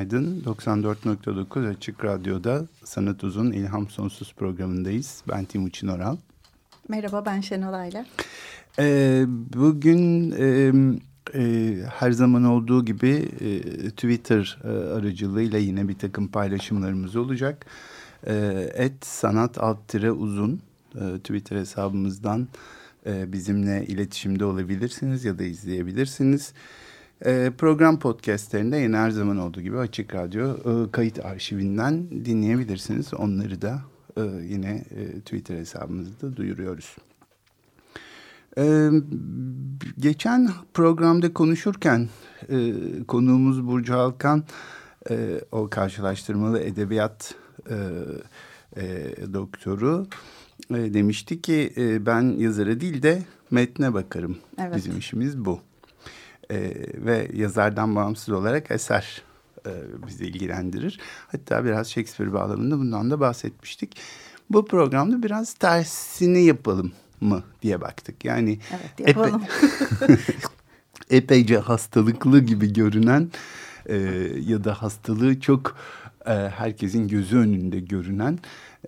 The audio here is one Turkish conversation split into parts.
Günaydın. 94.9 Açık Radyo'da Sanat Uzun İlham Sonsuz programındayız. Ben Timuçin Oral. Merhaba ben Şenol Ayla. Ee, bugün e, e, her zaman olduğu gibi e, Twitter e, aracılığıyla yine bir takım paylaşımlarımız olacak. E, et sanat alt tire uzun e, Twitter hesabımızdan e, bizimle iletişimde olabilirsiniz ya da izleyebilirsiniz. Program podcastlerinde yine her zaman olduğu gibi Açık Radyo e, kayıt arşivinden dinleyebilirsiniz. Onları da e, yine e, Twitter hesabımızda duyuruyoruz. Ee, geçen programda konuşurken konuğumuz Burcu Alkan e, o karşılaştırmalı edebiyat doktoru demişti ki ben yazara değil de metne bakarım. Evet. Bizim işimiz bu. E, ve yazardan bağımsız olarak eser e, bizi ilgilendirir. Hatta biraz Shakespeare bağlamında bundan da bahsetmiştik. Bu programda biraz tersini yapalım mı diye baktık. Yani evet, yapalım. Epe, epeyce hastalıklı gibi görünen e, ya da hastalığı çok e, herkesin gözü önünde görünen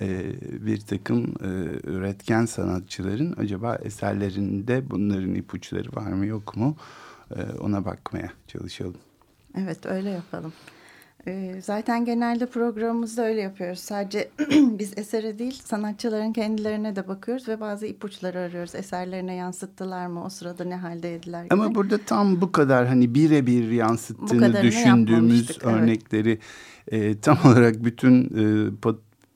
e, bir takım e, üretken sanatçıların acaba eserlerinde bunların ipuçları var mı yok mu ona bakmaya çalışalım. Evet öyle yapalım. Ee, zaten genelde programımızda öyle yapıyoruz. Sadece biz esere değil sanatçıların kendilerine de bakıyoruz ve bazı ipuçları arıyoruz. Eserlerine yansıttılar mı? O sırada ne haldeydiler? Gibi. Ama burada tam bu kadar hani birebir yansıttığını düşündüğümüz örnekleri evet. e, tam olarak bütün e,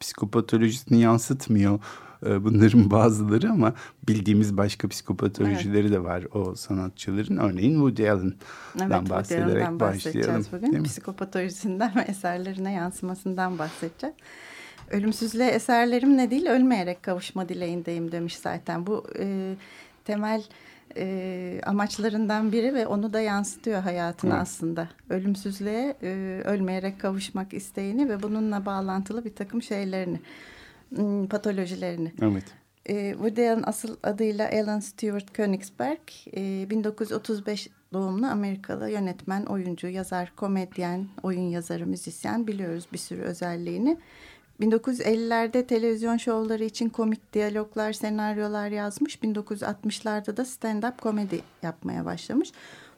psikopatolojisini yansıtmıyor e, bunların bazıları ama bildiğimiz başka psikopatolojileri evet. de var o sanatçıların. Örneğin Woody Allen'dan evet, bahsederek başlayalım. Bugün. Psikopatolojisinden ve eserlerine yansımasından bahsedeceğiz. Ölümsüzlüğe eserlerim ne değil ölmeyerek kavuşma dileğindeyim demiş zaten. Bu e, temel e, amaçlarından biri ve onu da yansıtıyor hayatına evet. aslında. Ölümsüzlüğe e, ölmeyerek kavuşmak isteğini ve bununla bağlantılı bir takım şeylerini. Hmm, patolojilerini. Evet. E, Woody Allen asıl adıyla Alan Stewart Königsberg. E, 1935 doğumlu Amerikalı yönetmen, oyuncu, yazar, komedyen, oyun yazarı, müzisyen biliyoruz bir sürü özelliğini. 1950'lerde televizyon şovları için komik diyaloglar, senaryolar yazmış. 1960'larda da stand-up komedi yapmaya başlamış.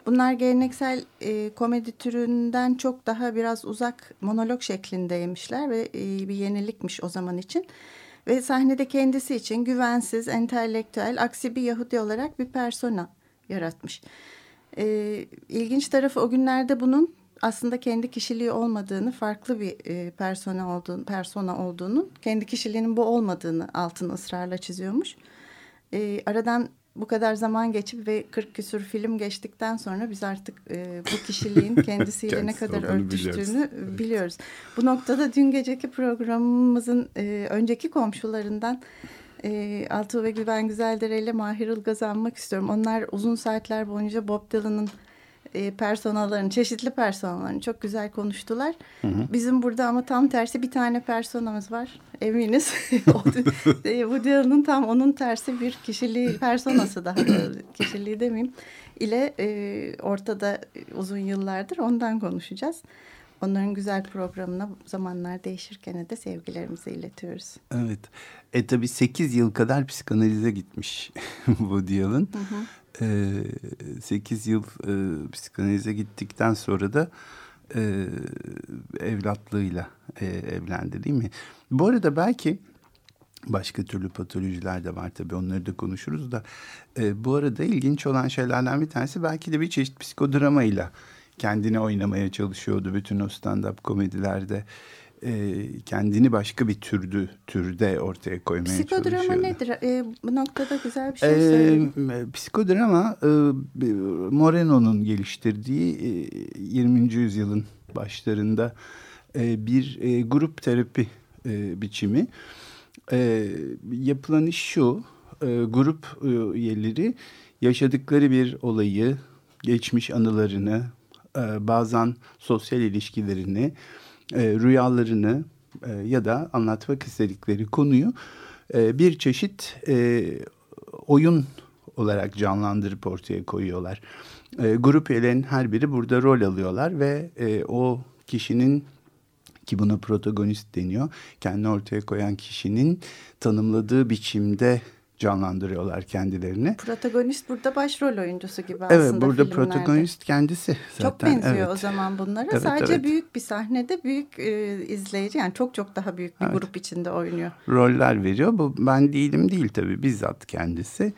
Bunlar geleneksel e, komedi türünden çok daha biraz uzak monolog şeklindeymişler ve e, bir yenilikmiş o zaman için. Ve sahnede kendisi için güvensiz, entelektüel, aksi bir Yahudi olarak bir persona yaratmış. E, ilginç tarafı o günlerde bunun aslında kendi kişiliği olmadığını, farklı bir e, persona olduğunu, persona olduğunu, kendi kişiliğinin bu olmadığını altını ısrarla çiziyormuş. E, aradan bu kadar zaman geçip ve 40 küsur film geçtikten sonra biz artık e, bu kişiliğin kendisiyle ne kadar örtüştüğünü biliyoruz. biliyoruz. Bu noktada dün geceki programımızın e, önceki komşularından e, Altuğ ve Güven Güzeldere ile Mahir Ilgaz'ı anmak istiyorum. Onlar uzun saatler boyunca Bob Dylan'ın e, personalarını, çeşitli personalarını çok güzel konuştular. Hı hı. Bizim burada ama tam tersi bir tane personamız var. Eminiz. Woody Allen'ın tam onun tersi bir kişiliği, personası daha kişiliği demeyeyim ile e, ortada uzun yıllardır ondan konuşacağız. Onların güzel programına zamanlar değişirken de sevgilerimizi iletiyoruz. Evet. E tabii 8 yıl kadar psikanalize gitmiş Woody Allen. Hı hı. 8 yıl e, psikanalize gittikten sonra da e, evlatlığıyla e, evlendi değil mi? Bu arada belki başka türlü patolojiler de var tabii onları da konuşuruz da e, bu arada ilginç olan şeylerden bir tanesi belki de bir çeşit psikodramayla kendini oynamaya çalışıyordu bütün o stand-up komedilerde e, kendini başka bir türdü türde ortaya koymaya Psikodrama çalışıyordu. nedir? E, bu noktada güzel bir şey. E, psikodrama e, Moreno'nun geliştirdiği e, 20. yüzyılın başlarında e, bir e, grup terapi e, biçimi. E, yapılan iş şu, e, grup e, üyeleri yaşadıkları bir olayı, geçmiş anılarını, e, bazen sosyal ilişkilerini, e, rüyalarını e, ya da anlatmak istedikleri konuyu e, bir çeşit e, oyun olarak canlandırıp ortaya koyuyorlar. E, grup üyelerinin her biri burada rol alıyorlar ve e, o kişinin ki buna protagonist deniyor. Kendini ortaya koyan kişinin tanımladığı biçimde canlandırıyorlar kendilerini. Protagonist burada başrol oyuncusu gibi evet, aslında burada filmlerde. protagonist kendisi zaten. Çok benziyor evet. o zaman bunlara. Evet, Sadece evet. büyük bir sahnede büyük e, izleyici yani çok çok daha büyük bir Evet. grup içinde oynuyor. roller veriyor. Bu ben değilim değil tabii bizzat kendisi.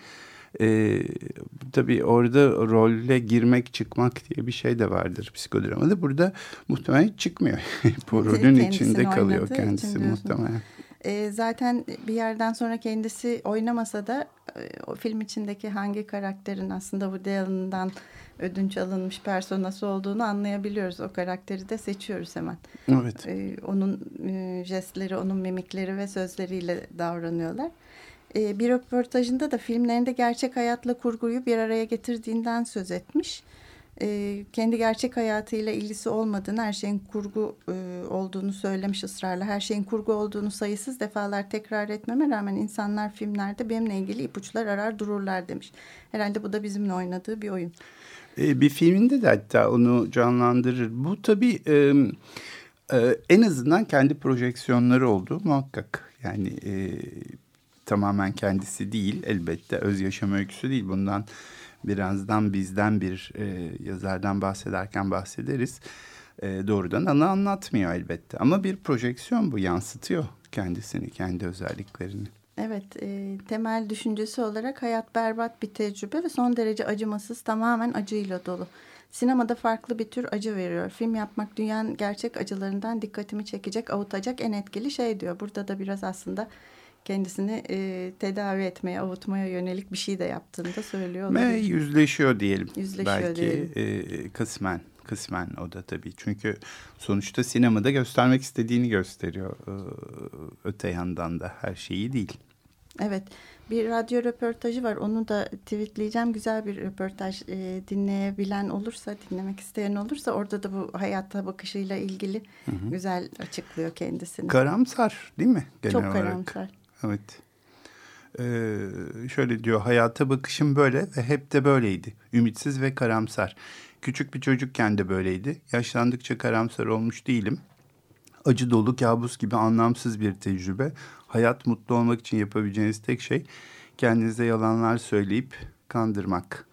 Ee, tabii orada rolle girmek çıkmak diye bir şey de vardır psikodramada. Burada muhtemelen çıkmıyor. Bu rolün içinde kalıyor kendisi muhtemelen. E, zaten bir yerden sonra kendisi oynamasa da e, o film içindeki hangi karakterin aslında Woody Allen'dan ödünç alınmış personası olduğunu anlayabiliyoruz. O karakteri de seçiyoruz hemen. Evet. E, onun e, jestleri, onun mimikleri ve sözleriyle davranıyorlar. E, bir röportajında da filmlerinde gerçek hayatla kurguyu bir araya getirdiğinden söz etmiş. E, kendi gerçek hayatıyla ilgisi olmadığını, her şeyin kurgu e, olduğunu söylemiş ısrarla. Her şeyin kurgu olduğunu sayısız defalar tekrar etmeme rağmen insanlar filmlerde benimle ilgili ipuçlar arar dururlar demiş. Herhalde bu da bizimle oynadığı bir oyun. Ee, bir filminde de hatta onu canlandırır. Bu tabii e, e, en azından kendi projeksiyonları oldu muhakkak. Yani e, tamamen kendisi değil elbette öz yaşam öyküsü değil. Bundan birazdan bizden bir e, yazardan bahsederken bahsederiz. E, doğrudan anı anlatmıyor elbette ama bir projeksiyon bu yansıtıyor kendisini, kendi özelliklerini. Evet, e, temel düşüncesi olarak hayat berbat bir tecrübe ve son derece acımasız, tamamen acıyla dolu. Sinemada farklı bir tür acı veriyor. Film yapmak dünyanın gerçek acılarından dikkatimi çekecek, avutacak en etkili şey diyor. Burada da biraz aslında kendisini e, tedavi etmeye, avutmaya yönelik bir şey de yaptığını da söylüyor. Ve yüzleşiyor diyelim. Yüzleşiyor Belki diyelim. E, kısmen. Kısmen o da tabii. Çünkü sonuçta sinemada göstermek istediğini gösteriyor. E, öte yandan da her şeyi değil. Evet, bir radyo röportajı var. Onu da tweetleyeceğim. Güzel bir röportaj e, dinleyebilen olursa, dinlemek isteyen olursa orada da bu hayata bakışıyla ilgili güzel açıklıyor kendisini. Karamsar değil mi genel Çok olarak? karamsar. Evet. Ee, şöyle diyor hayata bakışım böyle ve hep de böyleydi. Ümitsiz ve karamsar. Küçük bir çocukken de böyleydi. Yaşlandıkça karamsar olmuş değilim. Acı dolu kabus gibi anlamsız bir tecrübe. Hayat mutlu olmak için yapabileceğiniz tek şey kendinize yalanlar söyleyip kandırmak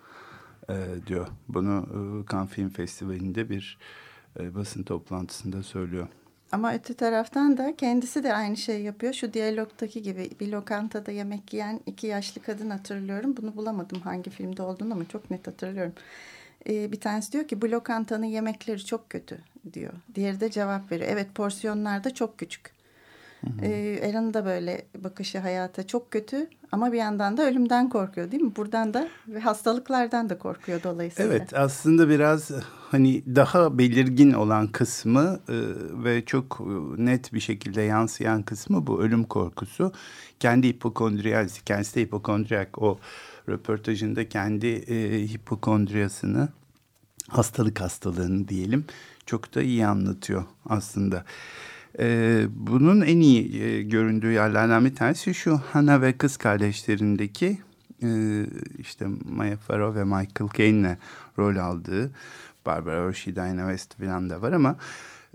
ee, diyor. Bunu e, Cannes Film Festivali'nde bir e, basın toplantısında söylüyor. Ama öte taraftan da kendisi de aynı şeyi yapıyor. Şu diyalogtaki gibi bir lokantada yemek yiyen iki yaşlı kadın hatırlıyorum. Bunu bulamadım hangi filmde olduğunu ama çok net hatırlıyorum. Ee, bir tanesi diyor ki bu lokantanın yemekleri çok kötü diyor. Diğeri de cevap veriyor. Evet porsiyonlar da çok küçük. Ee, Aaron da böyle bakışı hayata çok kötü ama bir yandan da ölümden korkuyor değil mi? Buradan da ve hastalıklardan da korkuyor dolayısıyla. Evet aslında biraz hani daha belirgin olan kısmı e, ve çok e, net bir şekilde yansıyan kısmı bu ölüm korkusu. Kendi hipokondriyalisi, kendisi de hipokondriyak o röportajında kendi e, hipokondriyasını hastalık hastalığını diyelim çok da iyi anlatıyor aslında. Ee, bunun en iyi e, göründüğü yerlerden bir tanesi şu Hannah ve kız kardeşlerindeki e, işte Maya Farrow ve Michael Caine'le rol aldığı Barbara Hershey, Diana West falan da var ama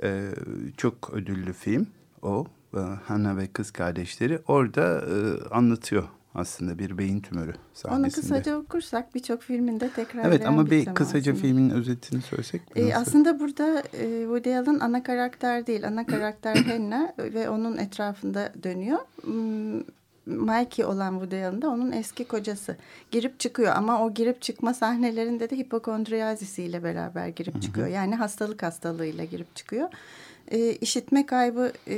e, çok ödüllü film o. E, ve kız kardeşleri orada e, anlatıyor aslında bir beyin tümörü sahnesinde. Onu kısaca okursak birçok filminde tekrar Evet ama bir kısaca filmin özetini söylesek. Ee, nasıl? aslında burada e, Woody Allen ana karakter değil. Ana karakter Hannah ve onun etrafında dönüyor. Hmm, Mikey olan Woody Allen da onun eski kocası. Girip çıkıyor ama o girip çıkma sahnelerinde de hipokondriyazisiyle beraber girip çıkıyor. Yani hastalık hastalığıyla girip çıkıyor. E, işitme kaybı e,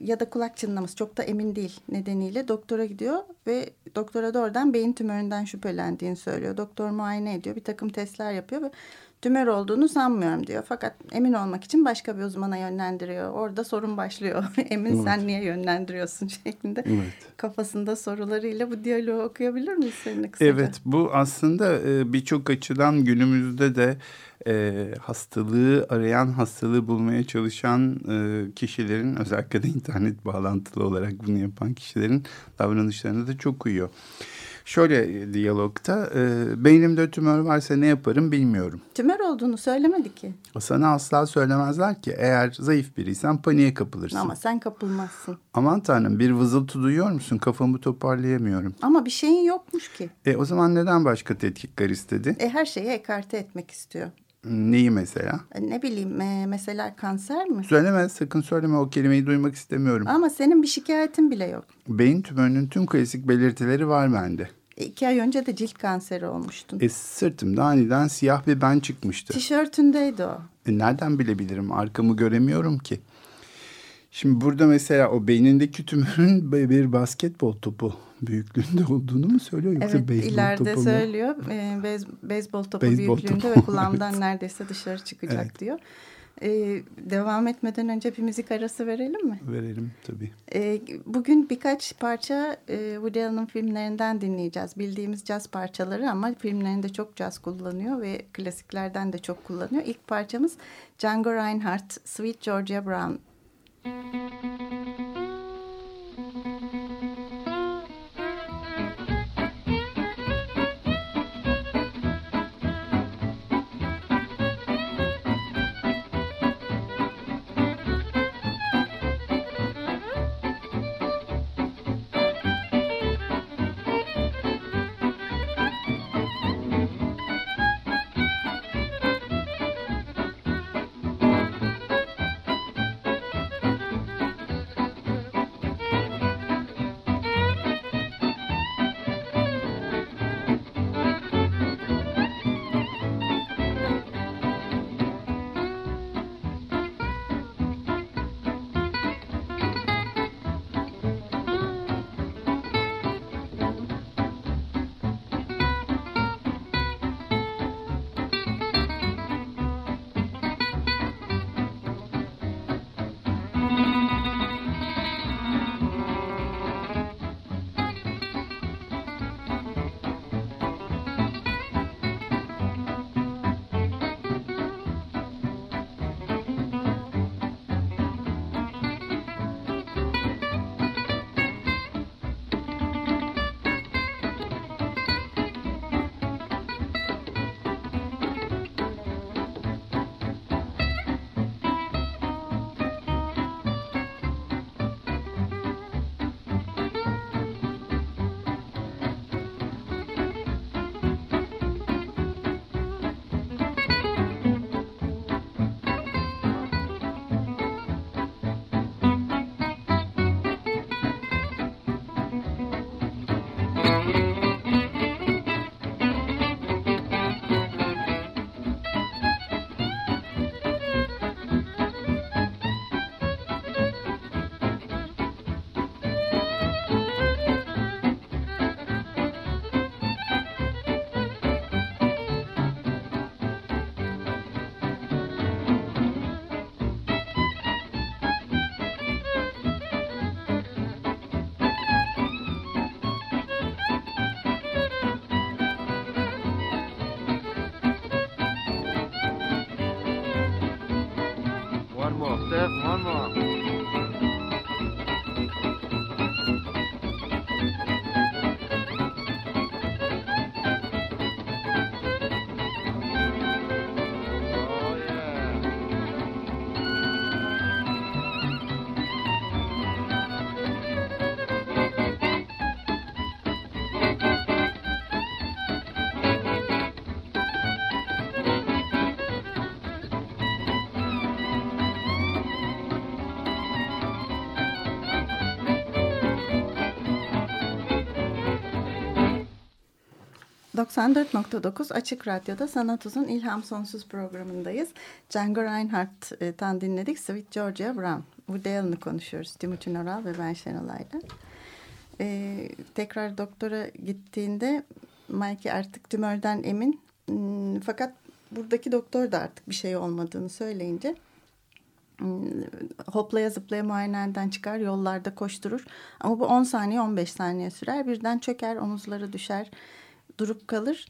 ya da kulak çınlaması çok da emin değil nedeniyle doktora gidiyor ve doktora doğrudan beyin tümöründen şüphelendiğini söylüyor. Doktor muayene ediyor bir takım testler yapıyor ve tümör olduğunu sanmıyorum diyor. Fakat emin olmak için başka bir uzmana yönlendiriyor. Orada sorun başlıyor. emin evet. sen niye yönlendiriyorsun şeklinde. Evet. Kafasında sorularıyla bu diyaloğu okuyabilir miyiz seninle kısaca? Evet bu aslında e, birçok açıdan günümüzde de e, hastalığı arayan, hastalığı bulmaya çalışan e, kişilerin özellikle de internet bağlantılı olarak bunu yapan kişilerin davranışlarına da çok uyuyor. Şöyle diyalogta e, beynimde tümör varsa ne yaparım bilmiyorum. Tümör olduğunu söylemedi ki. Sana asla söylemezler ki eğer zayıf biriysen paniğe kapılırsın. Ama sen kapılmazsın. Aman tanrım bir vızıltı duyuyor musun? Kafamı toparlayamıyorum. Ama bir şeyin yokmuş ki. E o zaman neden başka tetkikler istedi? E her şeyi ekarte etmek istiyor. Neyi mesela? E, ne bileyim e, mesela kanser mi? Söyleme sakın söyleme o kelimeyi duymak istemiyorum. Ama senin bir şikayetin bile yok. Beyin tümörünün tüm klasik belirtileri var bende. E, iki ay önce de cilt kanseri olmuştun. E, sırtımda aniden siyah bir ben çıkmıştı. Tişörtündeydi o. E, nereden bilebilirim arkamı göremiyorum ki. Şimdi burada mesela o beynindeki tümörün bir basketbol topu büyüklüğünde olduğunu mu söylüyor yoksa evet, beyzbol ileride topu mu? söylüyor. E, bez, beyzbol topu beyzbol büyüklüğünde topu. ve kulağımdan evet. neredeyse dışarı çıkacak evet. diyor. Ee, devam etmeden önce bir müzik arası verelim mi? Verelim tabii. Ee, bugün birkaç parça e, Woody Allen'ın filmlerinden dinleyeceğiz. Bildiğimiz caz parçaları ama filmlerinde çok caz kullanıyor ve klasiklerden de çok kullanıyor. İlk parçamız Django Reinhardt, Sweet Georgia Brown. Música 94.9 Açık Radyo'da Sanat Uzun İlham Sonsuz programındayız. Django Reinhardt'tan dinledik. Sweet Georgia Brown. Woody Allen'ı konuşuyoruz. Timuçin Oral ve ben Şenolay'la. Ee, tekrar doktora gittiğinde Mike artık tümörden emin. Hmm, fakat buradaki doktor da artık bir şey olmadığını söyleyince hmm, hoplaya zıplaya muayeneden çıkar, yollarda koşturur. Ama bu 10 saniye 15 saniye sürer. Birden çöker, omuzları düşer durup kalır.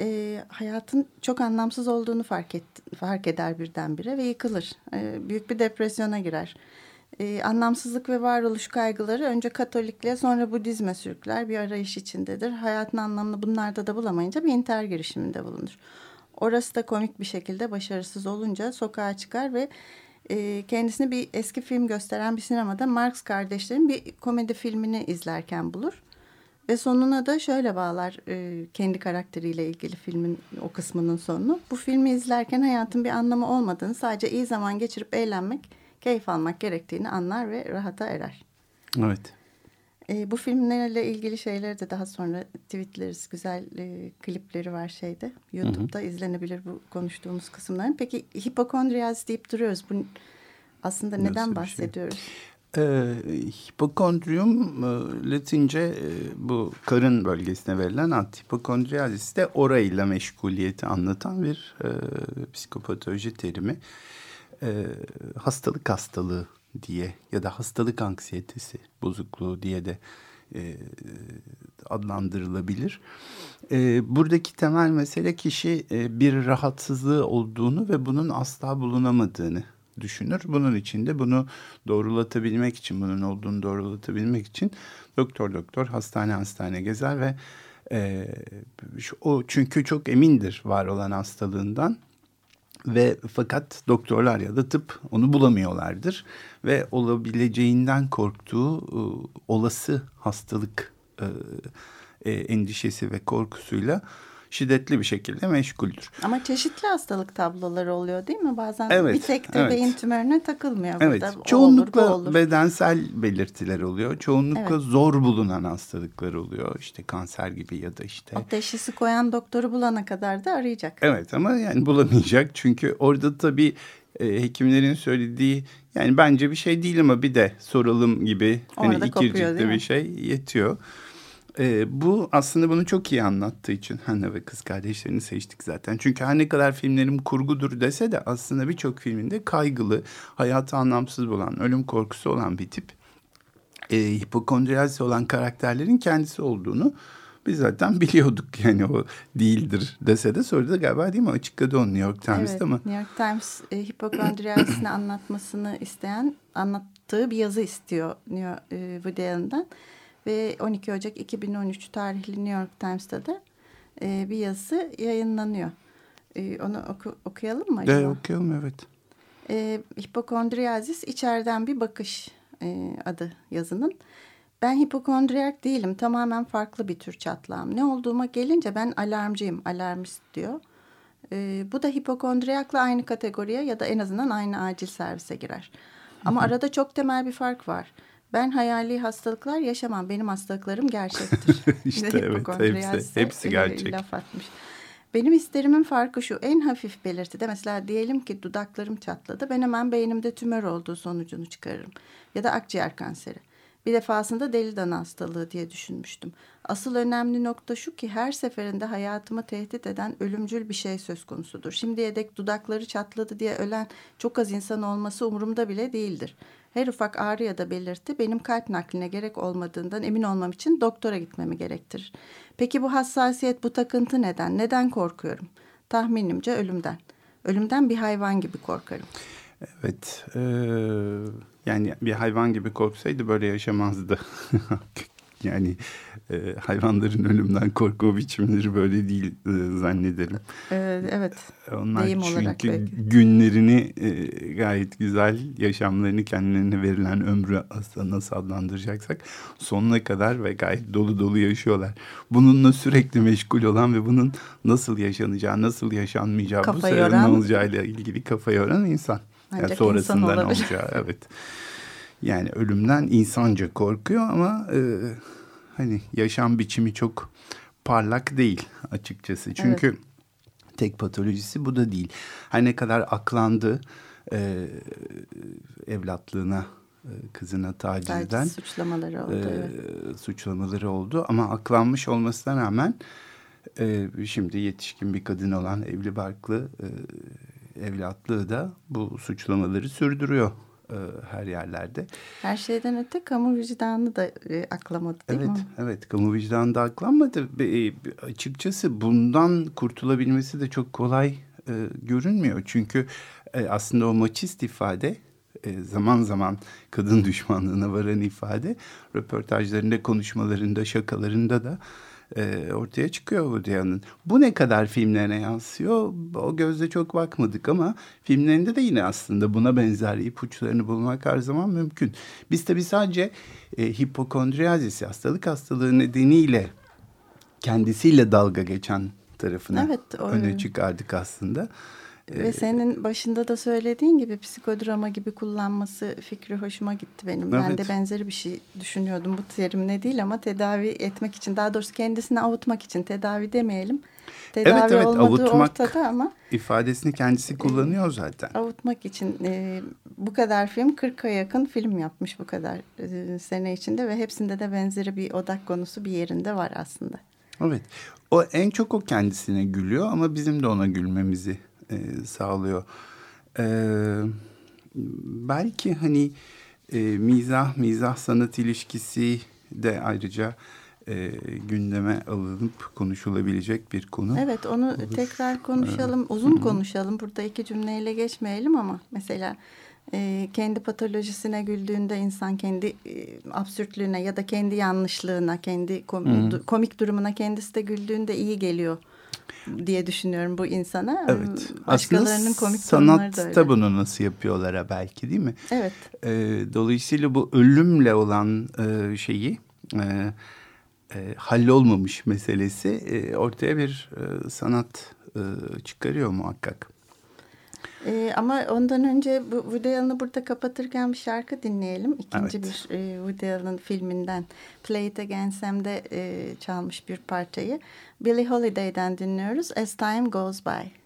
E, hayatın çok anlamsız olduğunu fark, et, fark eder birdenbire ve yıkılır. E, büyük bir depresyona girer. E, anlamsızlık ve varoluş kaygıları önce Katolikliğe sonra Budizme sürükler. Bir arayış içindedir. Hayatın anlamını bunlarda da bulamayınca bir intihar girişiminde bulunur. Orası da komik bir şekilde başarısız olunca sokağa çıkar ve e, kendisini bir eski film gösteren bir sinemada Marx kardeşlerin bir komedi filmini izlerken bulur. Ve sonuna da şöyle bağlar e, kendi karakteriyle ilgili filmin o kısmının sonunu. Bu filmi izlerken hayatın bir anlamı olmadığını sadece iyi zaman geçirip eğlenmek, keyif almak gerektiğini anlar ve rahata erer. Evet. E, bu filmlerle ilgili şeyleri de daha sonra tweetleriz. Güzel e, klipleri var şeyde. YouTube'da hı hı. izlenebilir bu konuştuğumuz kısımların. Peki hipokondriyaz deyip duruyoruz. Bu aslında neden şey? bahsediyoruz? Şey? E, hipokondrium e, Latince e, bu karın bölgesine verilen ad. Hipokondriyalis de orayla meşguliyeti anlatan bir e, psikopatoloji terimi. E, hastalık hastalığı diye ya da hastalık anksiyetesi bozukluğu diye de e, adlandırılabilir. E, buradaki temel mesele kişi e, bir rahatsızlığı olduğunu ve bunun asla bulunamadığını düşünür. Bunun için de bunu doğrulatabilmek için, bunun olduğunu doğrulatabilmek için doktor doktor hastane hastane gezer ve e, o çünkü çok emindir var olan hastalığından ve fakat doktorlar ya da tıp onu bulamıyorlardır ve olabileceğinden korktuğu e, olası hastalık e, endişesi ve korkusuyla şiddetli bir şekilde meşguldür. Ama çeşitli hastalık tabloları oluyor değil mi? Bazen evet, bir tek de evet. beyin tümörüne takılmıyor. Evet. Burada. Çoğunlukla olur, olur. bedensel belirtiler oluyor. Çoğunlukla evet. zor bulunan hastalıklar oluyor. İşte kanser gibi ya da işte. O teşhisi koyan doktoru bulana kadar da arayacak. Evet ama yani bulamayacak. Çünkü orada tabii e, hekimlerin söylediği yani bence bir şey değil ama bir de soralım gibi hani Orada hani ikircikte bir şey yetiyor. E, bu aslında bunu çok iyi anlattığı için Hanna ve kız kardeşlerini seçtik zaten. Çünkü her ne kadar filmlerim kurgudur dese de aslında birçok filminde kaygılı, hayatı anlamsız bulan, ölüm korkusu olan bir tip. E, hipokondriyalisi olan karakterlerin kendisi olduğunu biz zaten biliyorduk yani o değildir dese de sonra da galiba değil mi açıkladı onu New York Times'ta evet, mı? New York Times e, hipokondriyalisini anlatmasını isteyen anlattığı bir yazı istiyor New York, e, Woody Allen'dan. Ve 12 Ocak 2013 tarihli New York Times'ta da e, bir yazısı yayınlanıyor. E, onu oku, okuyalım mı acaba? Evet okuyalım evet. E, Hipokondriyazis içeriden bir bakış e, adı yazının. Ben hipokondriyak değilim. Tamamen farklı bir tür çatlağım. Ne olduğuma gelince ben alarmcıyım. Alarmist diyor. E, bu da hipokondriyakla aynı kategoriye ya da en azından aynı acil servise girer. Ama arada çok temel bir fark var. Ben hayali hastalıklar yaşamam. Benim hastalıklarım gerçektir. İşte evet hepsi, hepsi gerçek. Laf atmış. Benim isterimin farkı şu en hafif belirtide mesela diyelim ki dudaklarım çatladı ben hemen beynimde tümör olduğu sonucunu çıkarırım ya da akciğer kanseri. Bir defasında deli dana hastalığı diye düşünmüştüm. Asıl önemli nokta şu ki her seferinde hayatımı tehdit eden ölümcül bir şey söz konusudur. Şimdiye dek dudakları çatladı diye ölen çok az insan olması umurumda bile değildir. Her ufak ağrı ya da belirti benim kalp nakline gerek olmadığından emin olmam için doktora gitmemi gerektirir. Peki bu hassasiyet, bu takıntı neden? Neden korkuyorum? Tahminimce ölümden. Ölümden bir hayvan gibi korkarım. Evet, e, yani bir hayvan gibi korksaydı böyle yaşamazdı. Yani e, hayvanların ölümden korku biçimleri böyle değil e, zannederim. Evet, evet. Onlar Deyim çünkü belki. günlerini e, gayet güzel yaşamlarını kendilerine verilen ömrü aslında nasıl adlandıracaksak sonuna kadar ve gayet dolu dolu yaşıyorlar. Bununla sürekli meşgul olan ve bunun nasıl yaşanacağı, nasıl yaşanmayacağı, kafa bu sefer ne olacağıyla ilgili kafa yoran insan. Ancak yani sonrasında insan olacağı evet. Yani ölümden insanca korkuyor ama e, hani yaşam biçimi çok parlak değil açıkçası. Çünkü evet. tek patolojisi bu da değil. Her ne kadar aklandı e, evlatlığına e, kızına tacizden suçlamaları oldu. E, evet. Suçlamaları oldu ama aklanmış olmasına rağmen e, şimdi yetişkin bir kadın olan evli barklı e, evlatlığı da bu suçlamaları sürdürüyor e, her yerlerde. Her şeyden öte kamu vicdanı da e, aklamadı değil evet, mi? Evet, kamu vicdanı da aklanmadı. E, açıkçası bundan kurtulabilmesi de çok kolay e, görünmüyor. Çünkü e, aslında o maçist ifade e, zaman zaman kadın düşmanlığına varan ifade röportajlarında, konuşmalarında, şakalarında da e, ortaya çıkıyor Woody Bu ne kadar filmlerine yansıyor o gözle çok bakmadık ama filmlerinde de yine aslında buna benzer ipuçlarını bulmak her zaman mümkün. Biz tabii sadece e, hipokondriyazis hastalık hastalığı nedeniyle kendisiyle dalga geçen tarafını evet, öne çıkardık aslında. Ve ee, senin başında da söylediğin gibi psikodrama gibi kullanması fikri hoşuma gitti benim. Evet. Ben de benzeri bir şey düşünüyordum. Bu terim ne değil ama tedavi etmek için daha doğrusu kendisini avutmak için tedavi demeyelim. Tedavi evet, evet, olmadığı avutmak ortada ama ifadesini kendisi kullanıyor zaten. Avutmak için e, bu kadar film 40'a yakın film yapmış bu kadar e, sene içinde ve hepsinde de benzeri bir odak konusu bir yerinde var aslında. Evet. O en çok o kendisine gülüyor ama bizim de ona gülmemizi e, sağlıyor. E, belki hani e, mizah, mizah sanat ilişkisi de ayrıca e, gündeme alınıp konuşulabilecek bir konu. Evet onu olur. tekrar konuşalım, uzun konuşalım. Burada iki cümleyle geçmeyelim ama mesela e, kendi patolojisine güldüğünde insan kendi e, absürtlüğüne ya da kendi yanlışlığına, kendi kom komik durumuna kendisi de güldüğünde iyi geliyor diye düşünüyorum bu insana. Evet. Başkalarının komik sanatta bunu nasıl yapıyorlara belki değil mi? Evet. E, dolayısıyla bu ölümle olan e, şeyi e, e, hallolmamış meselesi e, ortaya bir e, sanat e, çıkarıyor muhakkak. Ee, ama ondan önce bu Woody Allen'ı burada kapatırken bir şarkı dinleyelim. İkinci evet. bir e, Woody Allen filminden Play It Again Sam'de e, çalmış bir parçayı. Billie Holiday'den dinliyoruz As Time Goes By.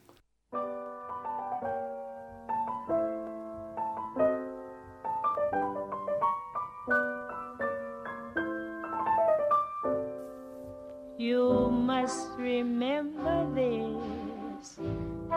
You must remember this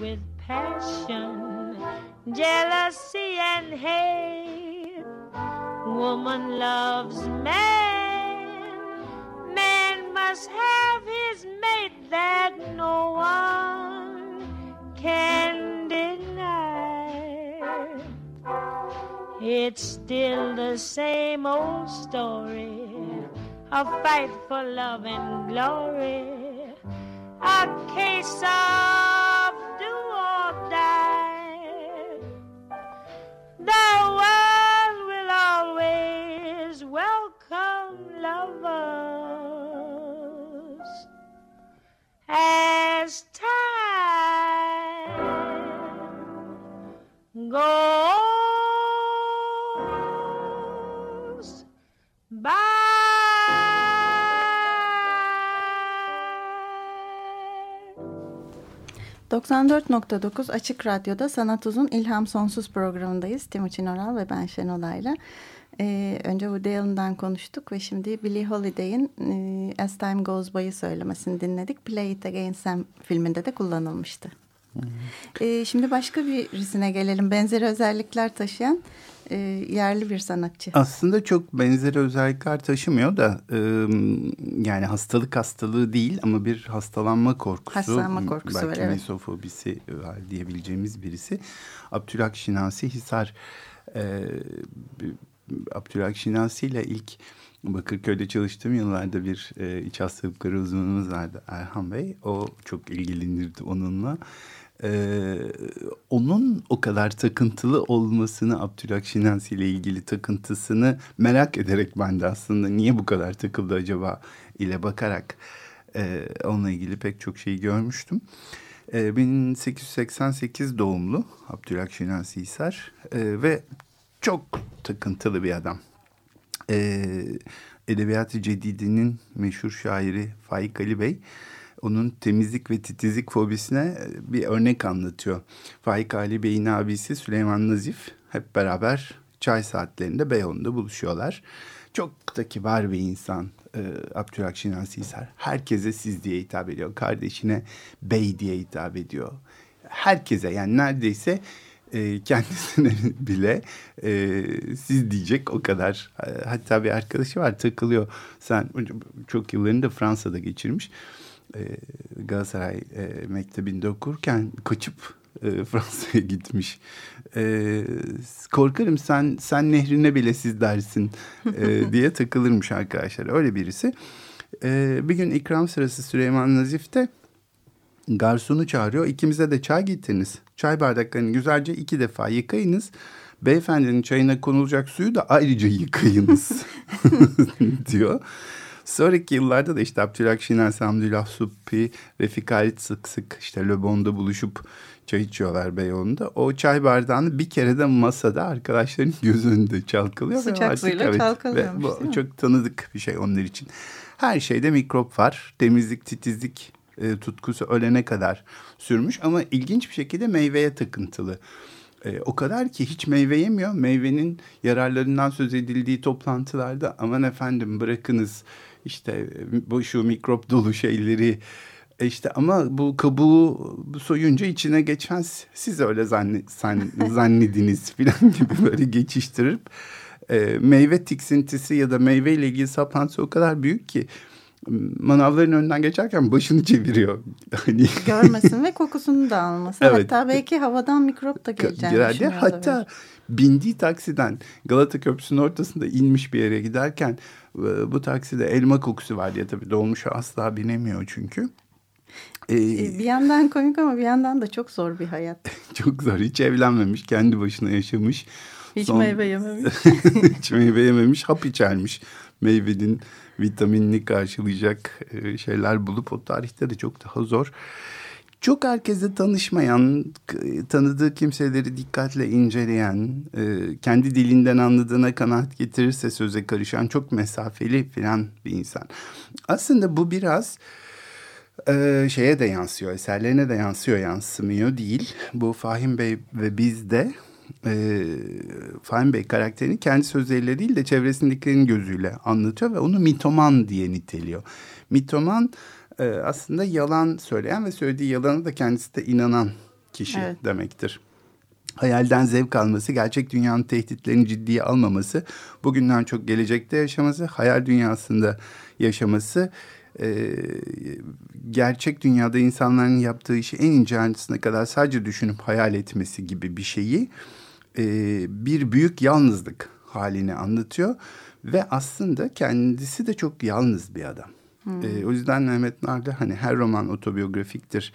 with passion, jealousy, and hate. Woman loves man, man must have his mate that no one can deny. It's still the same old story a fight for love and glory, a case of goes by. 94.9 Açık Radyo'da Sanat Uzun İlham Sonsuz programındayız. Timuçin Oral ve ben Şenol Ayla. Ee, önce Woody Allen'dan konuştuk ve şimdi Billie Holiday'in e, As Time Goes By'ı söylemesini dinledik. Play It Again Sam filminde de kullanılmıştı. Ee, şimdi başka birisine gelelim. Benzeri özellikler taşıyan e, yerli bir sanatçı. Aslında çok benzeri özellikler taşımıyor da e, yani hastalık hastalığı değil ama bir hastalanma korkusu. Hastalanma korkusu belki var evet. mesofobisi var diyebileceğimiz birisi. Abdülhak Şinasi Hisar e, Abdülhak Şinasi ile ilk Bakırköy'de çalıştığım yıllarda bir e, iç hastalıkları uzmanımız vardı Erhan Bey. O çok ilgilenirdi onunla. Ee, onun o kadar takıntılı olmasını Abdülhak Şinasi ile ilgili takıntısını merak ederek ben de aslında niye bu kadar takıldı acaba ile bakarak e, onunla ilgili pek çok şey görmüştüm. E, 1888 doğumlu Abdülhak Şinasi Hisar e, ve çok takıntılı bir adam. E, Edebiyat-ı Cedidi'nin meşhur şairi Faik Ali Bey onun temizlik ve titizlik fobisine bir örnek anlatıyor. Faik Ali Bey'in abisi Süleyman Nazif hep beraber çay saatlerinde Beyoğlu'nda buluşuyorlar. Çok da kibar bir insan e, Abdülhak Şinasi Hisar. Herkese siz diye hitap ediyor. Kardeşine bey diye hitap ediyor. Herkese yani neredeyse e, kendisine bile e, siz diyecek o kadar. Hatta bir arkadaşı var takılıyor. Sen çok yıllarını da Fransa'da geçirmiş. E, Galatasaray e, Mektebi'nde okurken kaçıp e, Fransa'ya gitmiş. E, korkarım sen sen nehrine bile siz dersin e, diye takılırmış arkadaşlar. Öyle birisi. E, bir gün ikram sırası Süleyman Nazif'te garsonu çağırıyor. İkimize de çay getiriniz. Çay bardaklarını güzelce iki defa yıkayınız. Beyefendinin çayına konulacak suyu da ayrıca yıkayınız diyor. Sonraki yıllarda da işte Abdülhak Şiner, Samdülhah Suppi, Refik Halit sık sık işte Le Bon'da buluşup çay içiyorlar Beyoğlu'nda. O çay bardağını bir kere de masada arkadaşların göz önünde çalkalıyor. Sıcak artık, evet, çalkalıyormuş ve bu çok tanıdık bir şey onlar için. Her şeyde mikrop var. Temizlik, titizlik e, tutkusu ölene kadar sürmüş. Ama ilginç bir şekilde meyveye takıntılı. E, o kadar ki hiç meyve yemiyor. Meyvenin yararlarından söz edildiği toplantılarda aman efendim bırakınız işte bu şu mikrop dolu şeyleri e işte ama bu kabuğu soyunca içine geçen siz öyle zannet, zannediniz falan gibi böyle geçiştirip e, meyve tiksintisi ya da meyve ile ilgili saplantısı o kadar büyük ki manavların önünden geçerken başını çeviriyor. Hani görmesin ve kokusunu da almasın. Evet. Hatta belki havadan mikrop da geleceğini Hatta bindiği taksiden Galata Köprüsü'nün ortasında inmiş bir yere giderken bu takside elma kokusu var diye tabii dolmuşa asla binemiyor çünkü. Ee, bir yandan komik ama bir yandan da çok zor bir hayat. çok zor. Hiç evlenmemiş, kendi başına yaşamış. Hiç Son... meyve yememiş. Hiç meyve yememiş, hap içermiş. Meyvenin vitaminini karşılayacak şeyler bulup o tarihte de çok daha zor. Çok herkese tanışmayan, tanıdığı kimseleri dikkatle inceleyen, kendi dilinden anladığına kanaat getirirse söze karışan çok mesafeli filan bir insan. Aslında bu biraz şeye de yansıyor, eserlerine de yansıyor, yansımıyor değil. Bu Fahim Bey ve bizde e, Fahim Bey karakterini kendi sözleriyle değil de çevresindekilerin gözüyle anlatıyor ve onu mitoman diye niteliyor. Mitoman e, aslında yalan söyleyen ve söylediği yalanı da kendisi de inanan kişi evet. demektir. Hayalden zevk alması, gerçek dünyanın tehditlerini ciddiye almaması, bugünden çok gelecekte yaşaması, hayal dünyasında yaşaması e, gerçek dünyada insanların yaptığı işi en ince ayrıntısına kadar sadece düşünüp hayal etmesi gibi bir şeyi e, bir büyük yalnızlık halini anlatıyor ve aslında kendisi de çok yalnız bir adam. Hmm. E, o yüzden Mehmet Nar'da hani her roman otobiyografiktir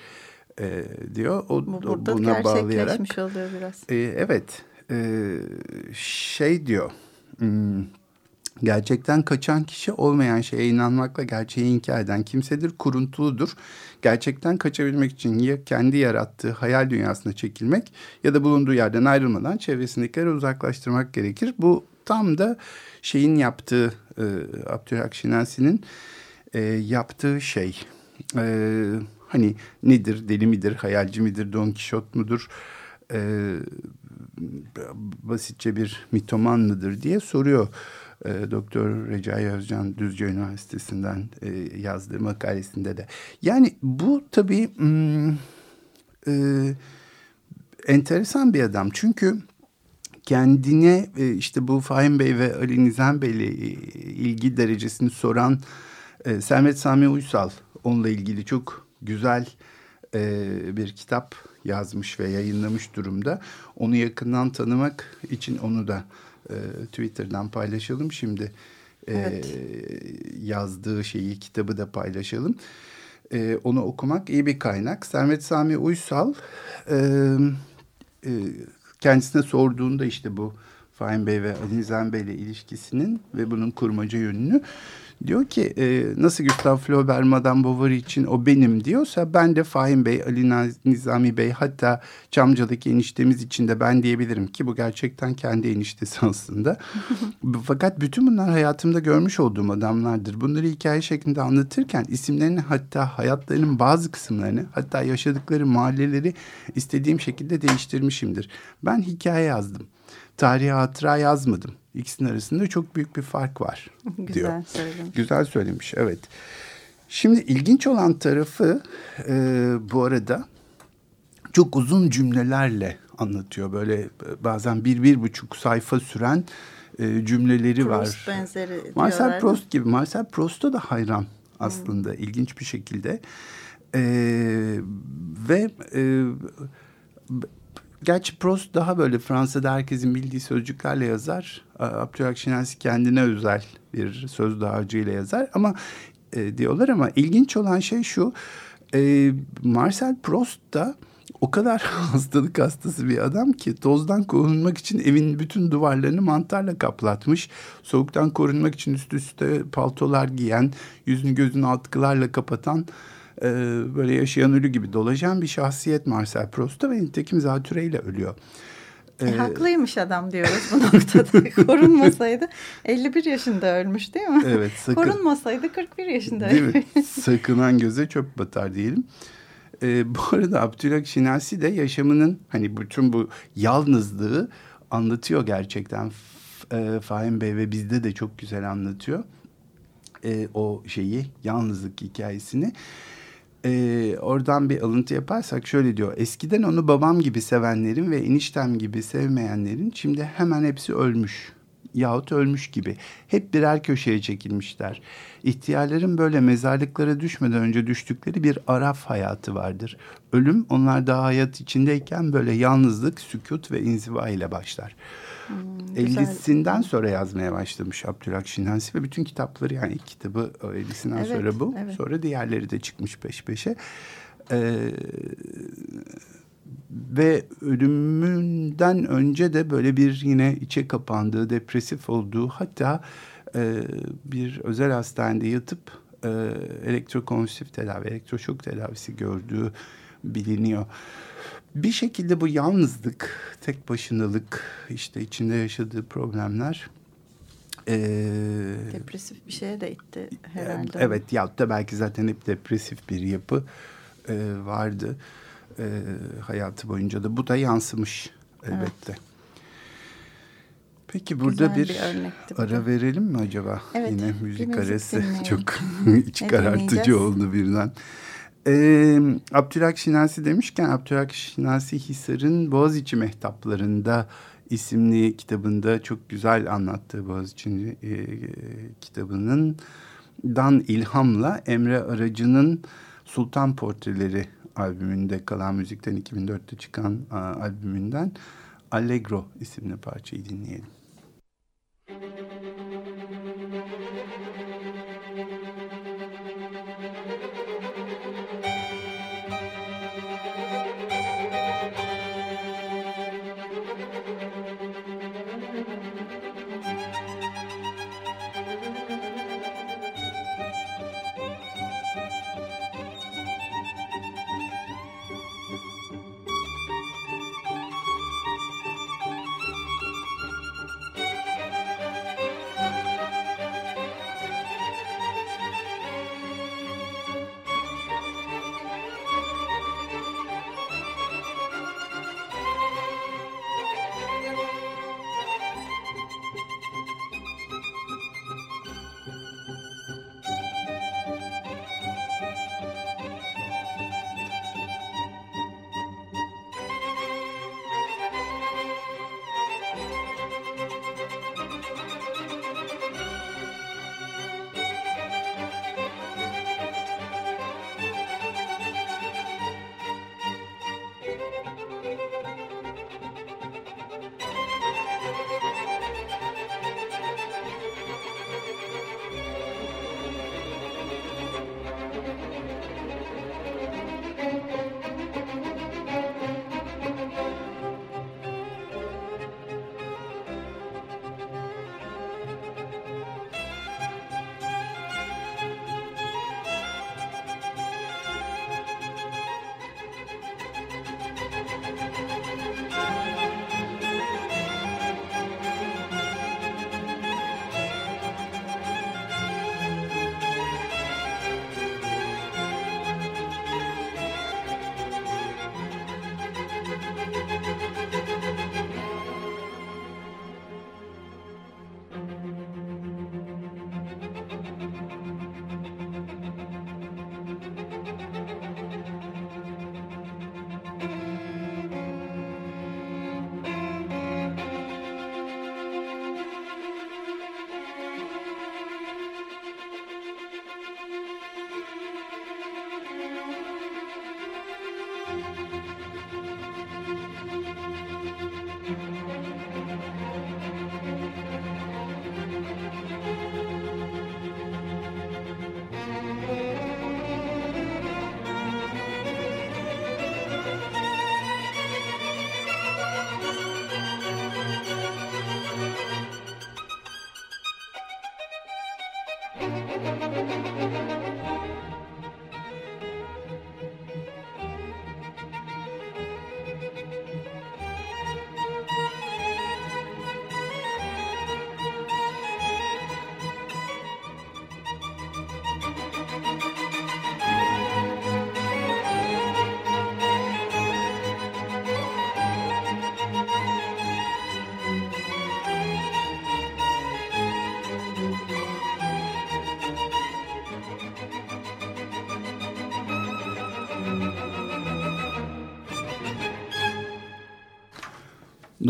e, diyor. O, Bu burada buna gerçekleşmiş bağlayarak, oluyor biraz. E, evet. E, şey diyor. Hmm, Gerçekten kaçan kişi olmayan şeye inanmakla gerçeği inkar eden kimsedir, kuruntuludur. Gerçekten kaçabilmek için ya kendi yarattığı hayal dünyasına çekilmek ya da bulunduğu yerden ayrılmadan çevresindekileri uzaklaştırmak gerekir. Bu tam da şeyin yaptığı, e, Abdülhak Şinasi'nin e, yaptığı şey. E, hani nedir, deli midir, hayalci midir, Don Kişot mudur? E, basitçe bir mitoman mıdır diye soruyor e, Doktor Recai Özcan Düzce Üniversitesi'nden e, yazdığı makalesinde de. Yani bu tabii hmm, e, enteresan bir adam çünkü kendine e, işte bu Fahim Bey ve Ali Nizam Bey'le e, ilgi derecesini soran e, Sermet Sami Uysal onunla ilgili çok güzel e, bir kitap yazmış ve yayınlamış durumda. Onu yakından tanımak için onu da e, Twitter'dan paylaşalım. Şimdi e, evet. yazdığı şeyi, kitabı da paylaşalım. E, onu okumak iyi bir kaynak. Sermet Sami Uysal e, e, kendisine sorduğunda işte bu Fahim Bey ve Ali Nizam Bey ile ilişkisinin ve bunun kurmaca yönünü Diyor ki e, nasıl Gustav Flaubert Madame Bovary için o benim diyorsa ben de Fahim Bey, Ali Nizami Bey hatta Çamca'daki eniştemiz için de ben diyebilirim ki bu gerçekten kendi eniştesi aslında. Fakat bütün bunlar hayatımda görmüş olduğum adamlardır. Bunları hikaye şeklinde anlatırken isimlerini hatta hayatlarının bazı kısımlarını hatta yaşadıkları mahalleleri istediğim şekilde değiştirmişimdir. Ben hikaye yazdım. Tarihi hatıra yazmadım. İkisinin arasında çok büyük bir fark var Güzel diyor. söylemiş. Güzel söylemiş evet. Şimdi ilginç olan tarafı e, bu arada çok uzun cümlelerle anlatıyor. Böyle bazen bir, bir buçuk sayfa süren e, cümleleri Proust var. benzeri Marcel. Proust gibi. Marcel Proust'a da hayran aslında hmm. ilginç bir şekilde. E, ve e, Gerçi Proust daha böyle Fransa'da herkesin bildiği sözcüklerle yazar. Abdülhak Şinasi kendine özel bir söz dağarcığıyla yazar. Ama e, diyorlar ama ilginç olan şey şu. E, Marcel Proust da o kadar hastalık hastası bir adam ki tozdan korunmak için evin bütün duvarlarını mantarla kaplatmış. Soğuktan korunmak için üst üste paltolar giyen, yüzünü gözünü atkılarla kapatan e, böyle yaşayan ölü gibi dolaşan bir şahsiyet Marcel Proust'ta ve nitekim zatüreyle ölüyor. E, e, haklıymış adam diyoruz bu noktada. Korunmasaydı 51 yaşında ölmüş değil mi? Evet. Sakın, Korunmasaydı 41 yaşında değil mi? Sakınan göze çöp batar diyelim. E, bu arada Abdülhak Şinasi de yaşamının hani bütün bu yalnızlığı anlatıyor gerçekten. E, Fahim Bey ve bizde de çok güzel anlatıyor. E, o şeyi yalnızlık hikayesini. Ee, oradan bir alıntı yaparsak şöyle diyor. Eskiden onu babam gibi sevenlerin ve eniştem gibi sevmeyenlerin şimdi hemen hepsi ölmüş yahut ölmüş gibi. Hep birer köşeye çekilmişler. İhtiyarların böyle mezarlıklara düşmeden önce düştükleri bir araf hayatı vardır. Ölüm onlar daha hayat içindeyken böyle yalnızlık, sükut ve inziva ile başlar. Hmm, 50'sinden sonra yazmaya başlamış Abdülhak Şinasi ve bütün kitapları yani ilk kitabı 50'sinden evet, sonra bu. Evet. Sonra diğerleri de çıkmış peş peşe. Ee, ve ölümünden önce de böyle bir yine içe kapandığı, depresif olduğu hatta e, bir özel hastanede yatıp e, elektrokonvulsif tedavi, elektroşok tedavisi gördüğü biliniyor. Bir şekilde bu yalnızlık, tek başınalık, işte içinde yaşadığı problemler e, depresif bir şeye de itti herhalde. Evet ya da belki zaten hep depresif bir yapı e, vardı e, hayatı boyunca da bu da yansımış elbette. Evet. Peki burada Güzel bir, bir ara verelim mi acaba? Evet, Yine müzik arası çok iç karartıcı oldu birden. Ee, Abdülhak Şinasi demişken Abdülhak Şinasi Hisar'ın Boğaziçi Mehtaplarında isimli kitabında çok güzel anlattığı Boğaziçi e, kitabının dan ilhamla Emre Aracı'nın Sultan Portreleri albümünde kalan müzikten 2004'te çıkan a, albümünden Allegro isimli parçayı dinleyelim.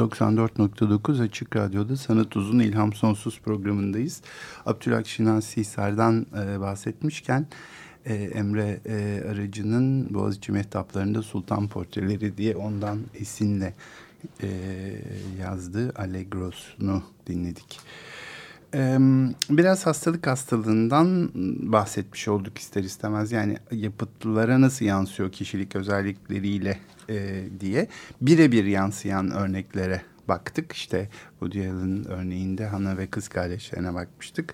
...94.9 Açık Radyo'da Sanat Uzun İlham Sonsuz programındayız. Abdülhak Şinasi Hisar'dan e, bahsetmişken... E, Emre e, Aracı'nın Boğaziçi Mehtaplarında Sultan Portreleri diye ondan esinle e, yazdığı Allegros'unu dinledik. E, biraz hastalık hastalığından bahsetmiş olduk ister istemez. Yani yapıtlara nasıl yansıyor kişilik özellikleriyle e, diye birebir yansıyan örneklere baktık. İşte Woody Allen örneğinde Hana ve kız kardeşlerine bakmıştık.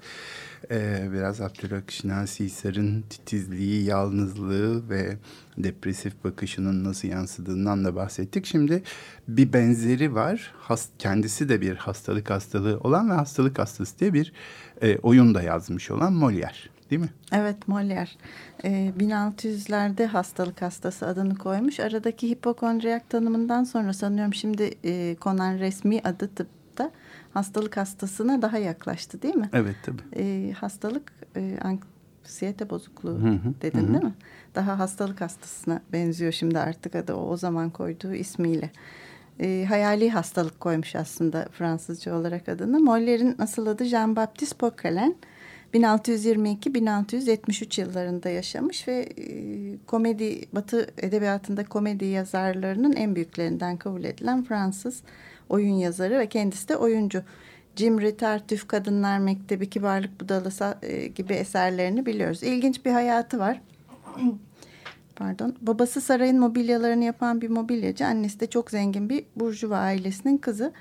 Ee, biraz Abdülhak Şinasi Hisar'ın titizliği, yalnızlığı ve depresif bakışının nasıl yansıdığından da bahsettik. Şimdi bir benzeri var. Has, kendisi de bir hastalık hastalığı olan ve hastalık hastası diye bir e, oyun da yazmış olan Molière. Değil mi? Evet Molière. Ee, 1600'lerde hastalık hastası adını koymuş. Aradaki hipokondriyak tanımından sonra sanıyorum şimdi e, konan resmi adı tıpta hastalık hastasına daha yaklaştı değil mi? Evet tabii. Ee, hastalık e, anksiyete bozukluğu Hı hı, dedin hı. değil mi? Daha hastalık hastasına benziyor şimdi artık adı o, o zaman koyduğu ismiyle. Ee, hayali hastalık koymuş aslında Fransızca olarak adını. Molaire'in asıl adı Jean-Baptiste Poquelin. 1622-1673 yıllarında yaşamış ve e, komedi Batı edebiyatında komedi yazarlarının en büyüklerinden kabul edilen Fransız oyun yazarı ve kendisi de oyuncu. Cimri, Tartüf, Kadınlar Mektebi, Kibarlık Budalası e, gibi eserlerini biliyoruz. İlginç bir hayatı var. Pardon. Babası sarayın mobilyalarını yapan bir mobilyacı. Annesi de çok zengin bir burjuva ailesinin kızı.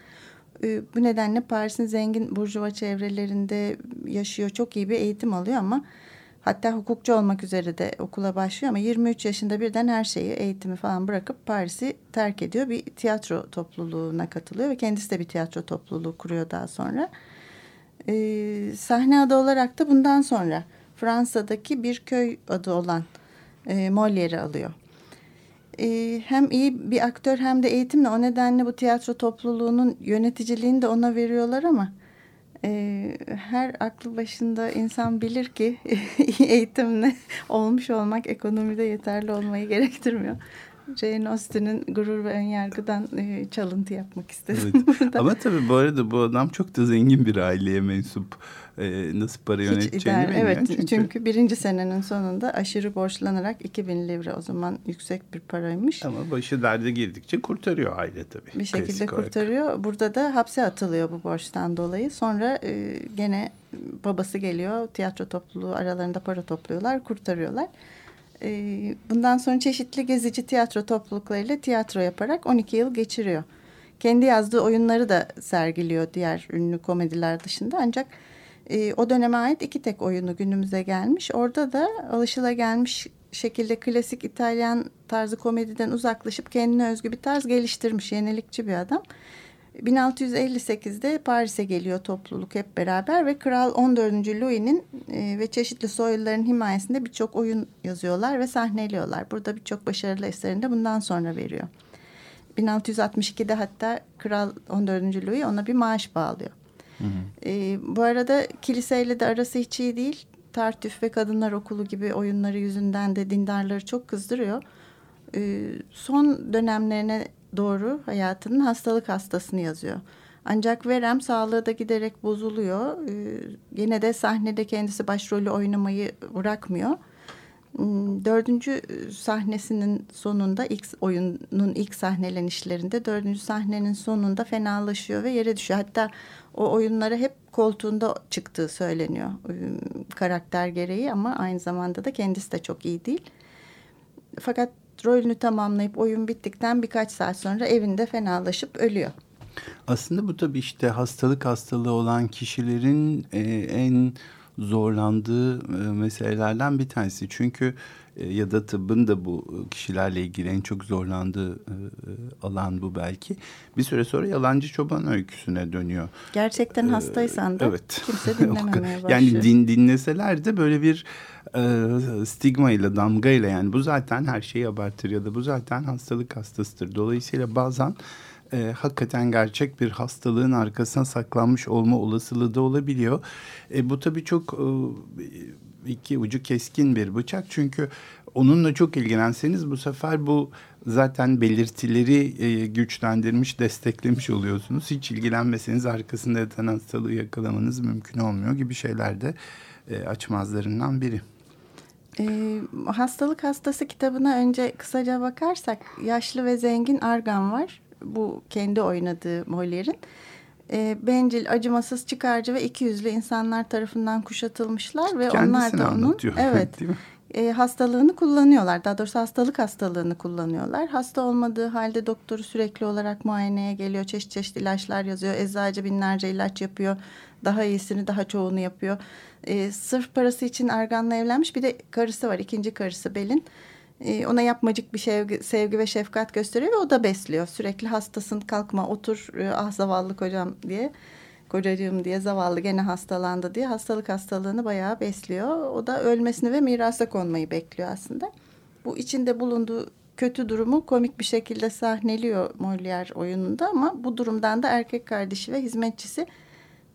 Bu nedenle Paris'in zengin burjuva çevrelerinde yaşıyor. Çok iyi bir eğitim alıyor ama hatta hukukçu olmak üzere de okula başlıyor ama 23 yaşında birden her şeyi eğitimi falan bırakıp Paris'i terk ediyor. Bir tiyatro topluluğuna katılıyor ve kendisi de bir tiyatro topluluğu kuruyor daha sonra. Ee, sahne adı olarak da bundan sonra Fransa'daki bir köy adı olan e, Molière'i alıyor. E, hem iyi bir aktör hem de eğitimle o nedenle bu tiyatro topluluğunun yöneticiliğini de ona veriyorlar ama her aklı başında insan bilir ki eğitimle olmuş olmak ekonomide yeterli olmayı gerektirmiyor. Jane Austen'in gurur ve önyargıdan e, çalıntı yapmak istedim Evet. burada. Ama tabii bu arada bu adam çok da zengin bir aileye mensup. Ee, nasıl para Hiç yöneteceğini idare- bilmiyor. Evet çünkü... birinci senenin sonunda aşırı borçlanarak 2000 livre o zaman yüksek bir paraymış. Ama başı derde girdikçe kurtarıyor aile tabii. bir şekilde Klasik olarak. kurtarıyor. Burada da hapse atılıyor bu borçtan dolayı. Sonra e, gene babası geliyor. Tiyatro topluluğu aralarında para topluyorlar, kurtarıyorlar. E, bundan sonra çeşitli gezici tiyatro topluluklarıyla tiyatro yaparak 12 yıl geçiriyor. Kendi yazdığı oyunları da sergiliyor diğer ünlü komediler dışında. Ancak e, o döneme ait iki tek oyunu günümüze gelmiş. Orada da alışılagelmiş şekilde klasik İtalyan tarzı komediden uzaklaşıp kendine özgü bir tarz geliştirmiş. Yenilikçi bir adam. 1658'de Paris'e geliyor topluluk hep beraber ve Kral 14. Louis'nin e, ve çeşitli soyluların himayesinde birçok oyun yazıyorlar ve sahneliyorlar. Burada birçok başarılı eserini de bundan sonra veriyor. 1662'de hatta Kral 14. Louis ona bir maaş bağlıyor. E, bu arada kiliseyle de arası hiç iyi değil. Tartüf ve Kadınlar Okulu gibi oyunları yüzünden de dindarları çok kızdırıyor. E, son dönemlerine doğru hayatının hastalık hastasını yazıyor. Ancak Verem sağlığı da giderek bozuluyor. E, yine de sahnede kendisi başrolü oynamayı bırakmıyor. Hmm, Dördüncü sahnesinin sonunda ilk oyunun ilk sahnelenişlerinde dördüncü sahnenin sonunda fenalaşıyor ve yere düşüyor. Hatta o oyunlara hep koltuğunda çıktığı söyleniyor e, karakter gereği ama aynı zamanda da kendisi de çok iyi değil. Fakat rolünü tamamlayıp oyun bittikten birkaç saat sonra evinde fenalaşıp ölüyor. Aslında bu tabii işte hastalık hastalığı olan kişilerin e, en zorlandığı e, meselelerden bir tanesi. Çünkü e, ya da tıbbın da bu kişilerle ilgili en çok zorlandığı e, alan bu belki. Bir süre sonra yalancı çoban öyküsüne dönüyor. Gerçekten hastaysan da evet. kimse dinlememeye başlıyor. yani din, dinleseler de böyle bir e, stigma ile damga ile yani bu zaten her şeyi abartır ya da bu zaten hastalık hastasıdır. Dolayısıyla bazen e, hakikaten gerçek bir hastalığın arkasına saklanmış olma olasılığı da olabiliyor. E, bu tabii çok e, iki ucu keskin bir bıçak çünkü onunla çok ilgilenseniz bu sefer bu zaten belirtileri e, güçlendirmiş, desteklemiş oluyorsunuz. Hiç ilgilenmeseniz arkasında yatan hastalığı yakalamanız mümkün olmuyor gibi şeyler de e, açmazlarından biri. E, hastalık hastası kitabına önce kısaca bakarsak yaşlı ve zengin Argan var. Bu kendi oynadığı Molière'in. E, bencil, acımasız, çıkarcı ve ikiyüzlü insanlar tarafından kuşatılmışlar ve Kendisini onlar da onun evet e, hastalığını kullanıyorlar. Daha doğrusu hastalık hastalığını kullanıyorlar. Hasta olmadığı halde doktoru sürekli olarak muayeneye geliyor. Çeşit çeşit ilaçlar yazıyor. Eczacı binlerce ilaç yapıyor. Daha iyisini daha çoğunu yapıyor. E, sırf parası için Argan'la evlenmiş. Bir de karısı var. ikinci karısı Belin. E, ona yapmacık bir sevgi, sevgi ve şefkat gösteriyor ve o da besliyor. Sürekli hastasın kalkma otur e, ah zavallı kocam diye kocacığım diye zavallı gene hastalandı diye hastalık hastalığını bayağı besliyor. O da ölmesini ve mirasa konmayı bekliyor aslında. Bu içinde bulunduğu kötü durumu komik bir şekilde sahneliyor Molière oyununda ama bu durumdan da erkek kardeşi ve hizmetçisi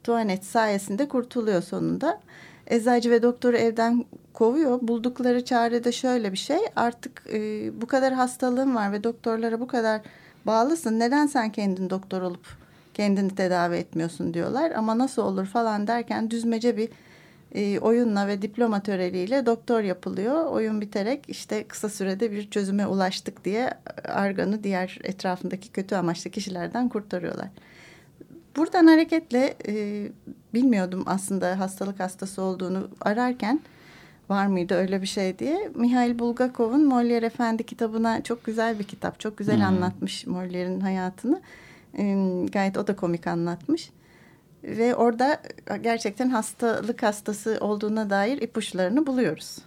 Tuanet sayesinde kurtuluyor sonunda. Eczacı ve doktoru evden kovuyor. Buldukları çare de şöyle bir şey. Artık e, bu kadar hastalığın var ve doktorlara bu kadar bağlısın. Neden sen kendin doktor olup kendini tedavi etmiyorsun diyorlar. Ama nasıl olur falan derken düzmece bir e, oyunla ve diploma töreniyle doktor yapılıyor. Oyun biterek işte kısa sürede bir çözüme ulaştık diye Argan'ı diğer etrafındaki kötü amaçlı kişilerden kurtarıyorlar. Buradan hareketle e, bilmiyordum aslında hastalık hastası olduğunu ararken var mıydı öyle bir şey diye. Mihail Bulgakov'un Molière Efendi kitabına çok güzel bir kitap. Çok güzel hmm. anlatmış Moliere'in hayatını. E, gayet o da komik anlatmış. Ve orada gerçekten hastalık hastası olduğuna dair ipuçlarını buluyoruz.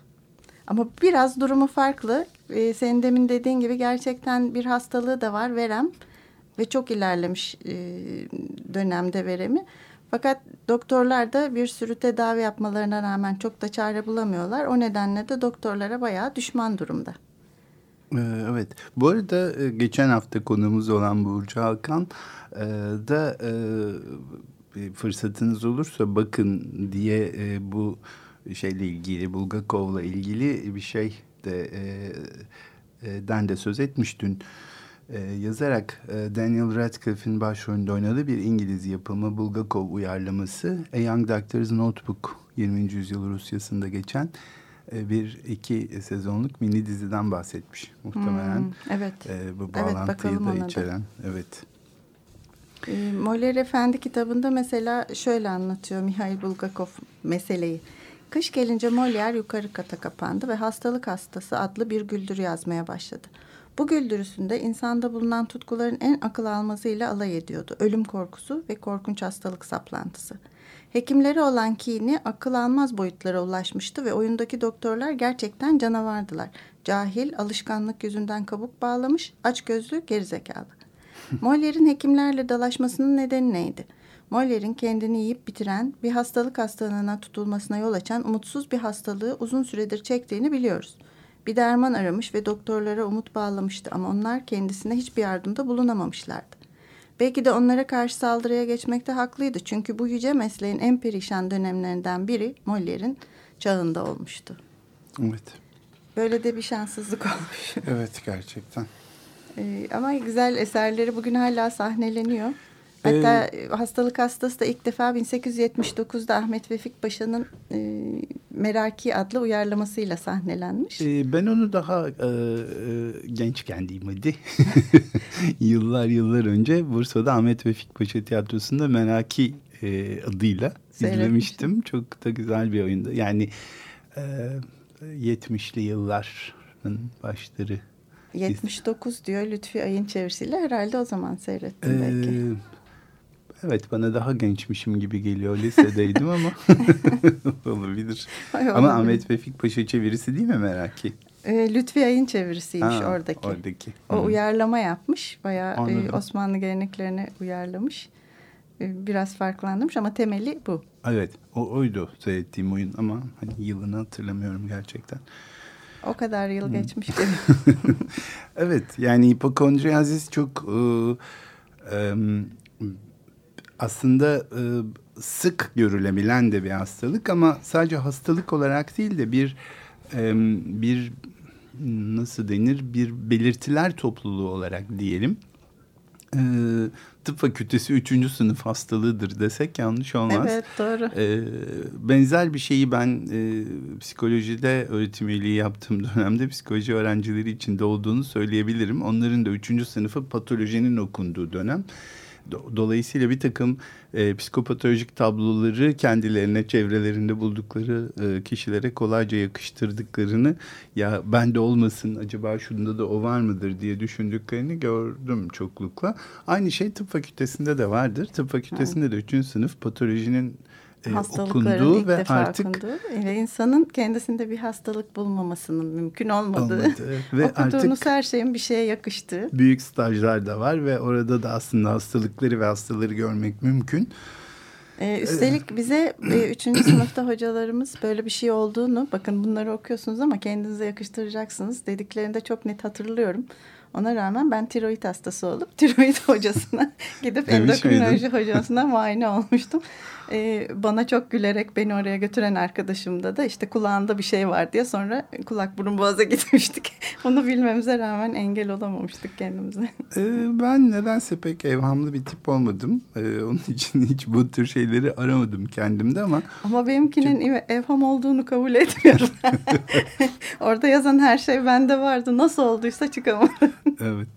Ama biraz durumu farklı. Ee, senin demin dediğin gibi gerçekten bir hastalığı da var verem ve çok ilerlemiş e, dönemde veremi. Fakat doktorlar da bir sürü tedavi yapmalarına rağmen çok da çare bulamıyorlar. O nedenle de doktorlara bayağı düşman durumda. Ee, evet. Bu arada e, geçen hafta konumuz olan Burcu Hakan e, da fırsatınız olursa bakın diye bu şeyle ilgili Bulgakov'la ilgili bir şey de den de söz etmiş dün e, yazarak e, Daniel Radcliffe'in başrolünde oynadığı bir İngiliz yapımı Bulgakov uyarlaması A Young Doctor's Notebook 20. yüzyıl Rusyası'nda geçen e, bir iki sezonluk mini diziden bahsetmiş muhtemelen. Hmm, evet. E, bu bağlantıyı evet, da içeren. Da. Evet. E, Moller Efendi kitabında mesela şöyle anlatıyor Mihail Bulgakov meseleyi. Kış gelince Molière yukarı kata kapandı ve hastalık hastası adlı bir güldür yazmaya başladı. Bu güldürüsünde insanda bulunan tutkuların en akıl almazıyla alay ediyordu. Ölüm korkusu ve korkunç hastalık saplantısı. Hekimleri olan kini akıl almaz boyutlara ulaşmıştı ve oyundaki doktorlar gerçekten canavardılar. Cahil, alışkanlık yüzünden kabuk bağlamış, açgözlü, gerizekalı. Moller'in hekimlerle dalaşmasının nedeni neydi? Moller'in kendini yiyip bitiren, bir hastalık hastalığına tutulmasına yol açan umutsuz bir hastalığı uzun süredir çektiğini biliyoruz. Bir derman aramış ve doktorlara umut bağlamıştı ama onlar kendisine hiçbir yardımda bulunamamışlardı. Belki de onlara karşı saldırıya geçmekte haklıydı. Çünkü bu yüce mesleğin en perişan dönemlerinden biri Moller'in çağında olmuştu. Evet. Böyle de bir şanssızlık olmuş. evet gerçekten. Ee, ama güzel eserleri bugün hala sahneleniyor. Hatta ee, hastalık hastası da ilk defa 1879'da Ahmet Vefik Paşa'nın e, Meraki adlı uyarlamasıyla sahnelenmiş. E, ben onu daha e, e, gençken diyeyim hadi. yıllar yıllar önce Bursa'da Ahmet Vefik Paşa Tiyatrosu'nda Meraki e, adıyla izlemiştim. Çok da güzel bir oyundu. Yani e, 70'li yılların başları 79 diyor Lütfi Ay'ın çevirisiyle herhalde o zaman seyrettim ee, belki. Evet bana daha gençmişim gibi geliyor. Lisedeydim ama olabilir. Ay, ama Ahmet Vefik Paşa çevirisi değil mi Meraki? E, Lütfi Ay'ın çevirisiymiş ha, oradaki. Oradaki. O Hı. uyarlama yapmış. Bayağı e, Osmanlı geleneklerini uyarlamış. E, biraz farklandırmış ama temeli bu. Evet o oydu seyrettiğim oyun ama hani yılını hatırlamıyorum gerçekten. O kadar yıl Hı. geçmiş gibi. evet yani hipokondriyazis çok... E, e, aslında e, sık görülebilen de bir hastalık ama sadece hastalık olarak değil de bir e, bir nasıl denir bir belirtiler topluluğu olarak diyelim. E, tıp fakültesi üçüncü sınıf hastalığıdır desek yanlış olmaz. Evet doğru. E, benzer bir şeyi ben e, psikolojide öğretim üyeliği yaptığım dönemde psikoloji öğrencileri içinde olduğunu söyleyebilirim. Onların da üçüncü sınıfı patolojinin okunduğu dönem. Dolayısıyla bir takım e, psikopatolojik tabloları kendilerine çevrelerinde buldukları e, kişilere kolayca yakıştırdıklarını ya bende olmasın acaba şunda da o var mıdır diye düşündüklerini gördüm çoklukla. Aynı şey tıp fakültesinde de vardır. Tıp fakültesinde de üçüncü sınıf patolojinin okunduğu ve artık okunduğu ve insanın kendisinde bir hastalık bulmamasının mümkün olmadığı olmadı. ve okuduğunuz artık her şeyin bir şeye yakıştığı büyük stajlar da var ve orada da aslında hastalıkları ve hastaları görmek mümkün. Ee, üstelik bize e, üçüncü sınıfta hocalarımız böyle bir şey olduğunu bakın bunları okuyorsunuz ama kendinize yakıştıracaksınız dediklerinde çok net hatırlıyorum. Ona rağmen ben tiroid hastası olup tiroid hocasına gidip endokrinoloji hocasına muayene olmuştum. E, bana çok gülerek beni oraya götüren arkadaşımda da işte kulağında bir şey var diye sonra kulak burun boğaza gitmiştik. Onu bilmemize rağmen engel olamamıştık kendimize. Ee, ben nedense pek evhamlı bir tip olmadım. Ee, onun için hiç bu tür şeyleri aramadım kendimde ama... Ama benimkinin evham olduğunu kabul etmiyorum. Orada yazan her şey bende vardı. Nasıl olduysa çıkamadım. evet.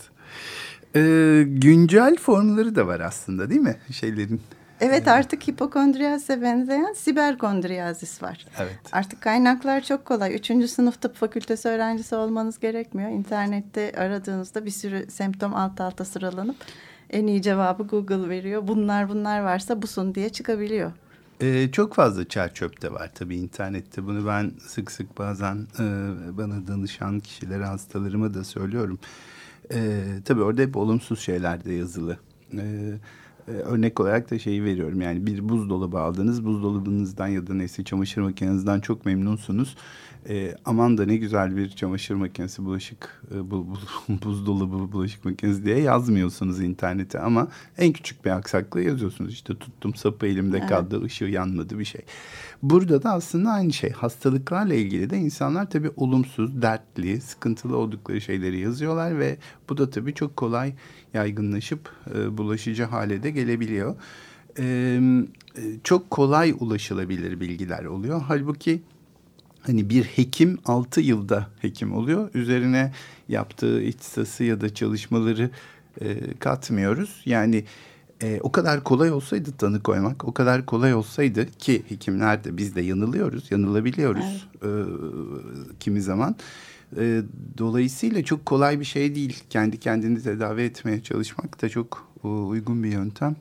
Ee, güncel formları da var aslında değil mi şeylerin? Evet artık hipokondriyazise benzeyen siberkondriyazis var. Evet. Artık kaynaklar çok kolay. Üçüncü sınıf tıp fakültesi öğrencisi olmanız gerekmiyor. İnternette aradığınızda bir sürü semptom alt alta sıralanıp en iyi cevabı Google veriyor. Bunlar bunlar varsa busun diye çıkabiliyor. Ee, çok fazla çer çöp de var tabii internette. Bunu ben sık sık bazen e, bana danışan kişilere, hastalarıma da söylüyorum. E, tabii orada hep olumsuz şeyler de yazılı. E, e, örnek olarak da şeyi veriyorum. Yani bir buzdolabı aldınız. Buzdolabınızdan ya da neyse çamaşır makinenizden çok memnunsunuz. E, aman da ne güzel bir çamaşır makinesi, bulaşık, e, bu, bu, buzdolabı, bulaşık makinesi diye yazmıyorsunuz internete. Ama en küçük bir aksaklığı yazıyorsunuz. İşte tuttum sapı elimde evet. kaldı, ışığı yanmadı bir şey. Burada da aslında aynı şey. Hastalıklarla ilgili de insanlar tabii olumsuz, dertli, sıkıntılı oldukları şeyleri yazıyorlar ve bu da tabii çok kolay yaygınlaşıp e, bulaşıcı hale de gelebiliyor. E, çok kolay ulaşılabilir bilgiler oluyor. Halbuki hani bir hekim altı yılda hekim oluyor. Üzerine yaptığı ihtisası ya da çalışmaları e, katmıyoruz. Yani e, o kadar kolay olsaydı tanı koymak, o kadar kolay olsaydı ki hekimler de biz de yanılıyoruz, yanılabiliyoruz evet. e, kimi zaman. E, dolayısıyla çok kolay bir şey değil. Kendi kendini tedavi etmeye çalışmak da çok e, uygun bir yöntem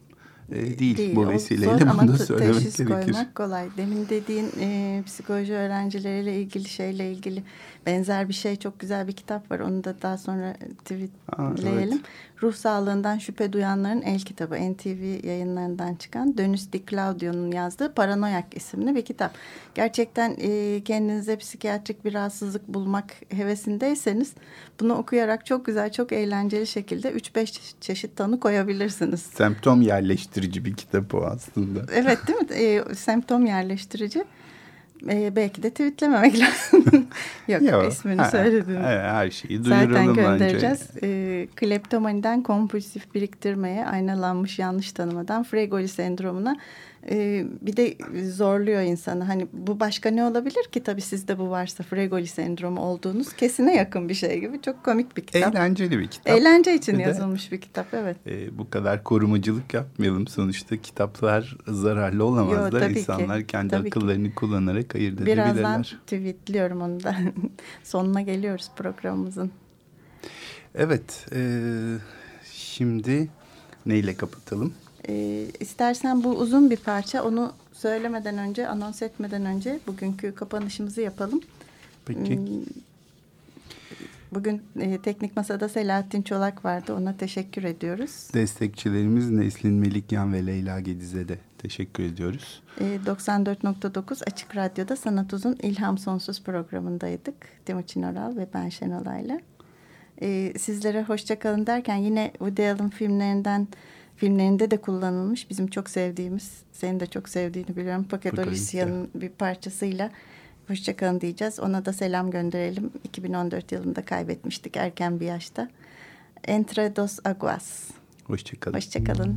e, değil, değil bu vesileyle zor, bunu da söylemek teşhis gerekir. koymak kolay. Demin dediğin e, psikoloji öğrencileriyle ilgili şeyle ilgili benzer bir şey çok güzel bir kitap var. Onu da daha sonra tweetleyelim. Evet. Ruh sağlığından şüphe duyanların el kitabı NTV yayınlarından çıkan Dönüs Di Claudio'nun yazdığı Paranoyak isimli bir kitap. Gerçekten e, kendinize psikiyatrik bir rahatsızlık bulmak hevesindeyseniz bunu okuyarak çok güzel, çok eğlenceli şekilde 3-5 çeşit tanı koyabilirsiniz. Semptom yerleştirici bir kitap o aslında. Evet değil mi? E, semptom yerleştirici. Ee, belki de tweetlememek lazım. Yok, Yok ismini ha, söyledim. Her şeyi duyuralım Zaten göndereceğiz. Bence. Ee, kleptomaniden kompulsif biriktirmeye, aynalanmış yanlış tanımadan Fregoli sendromuna e, bir de zorluyor insanı. Hani bu başka ne olabilir ki? Tabii sizde bu varsa Fregoli sendromu olduğunuz kesine yakın bir şey gibi. Çok komik bir kitap. Eğlenceli bir kitap. Eğlence için bir yazılmış de, bir kitap evet. E, bu kadar korumacılık yapmayalım. Sonuçta kitaplar zararlı olamazlar. Yo, İnsanlar ki, kendi akıllarını ki. kullanarak ayırt edebilirler. Birazdan tweetliyorum onu da. Sonuna geliyoruz programımızın. Evet. E, şimdi neyle kapatalım? E, istersen bu uzun bir parça onu söylemeden önce, anons etmeden önce bugünkü kapanışımızı yapalım. Peki. Hmm, bugün e, Teknik Masa'da Selahattin Çolak vardı. Ona teşekkür ediyoruz. Destekçilerimiz Neslin Melikyan ve Leyla Gediz'e de teşekkür ediyoruz. E, 94.9 Açık Radyo'da Sanat Uzun İlham Sonsuz programındaydık. Timuçin Oral ve ben Şenolay'la. E, sizlere hoşçakalın derken yine Woody Allen filmlerinden filmlerinde de kullanılmış. Bizim çok sevdiğimiz, senin de çok sevdiğini biliyorum. Paket Olisia'nın bir parçasıyla hoşçakalın diyeceğiz. Ona da selam gönderelim. 2014 yılında kaybetmiştik erken bir yaşta. Entre dos aguas. Hoşçakalın. Hoşçakalın.